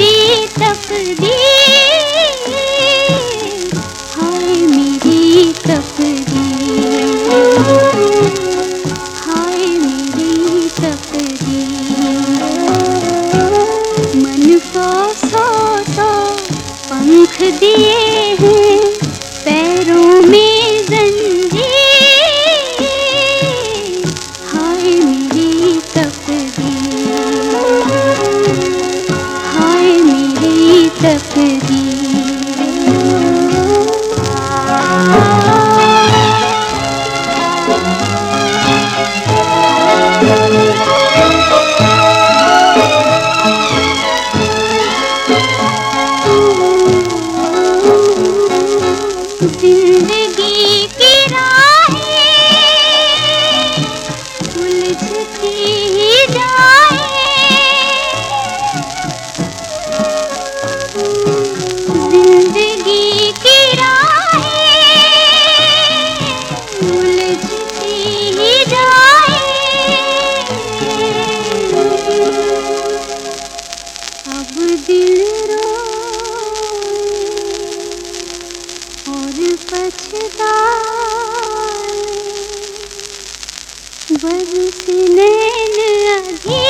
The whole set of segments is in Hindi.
मेरी तकदीर हाय मेरी तकदीर हाय मेरी तकदीर। मन का सा पंख दिए ज़िंदगी पच्छ अधी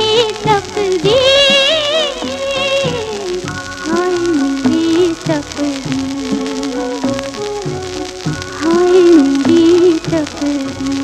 happy.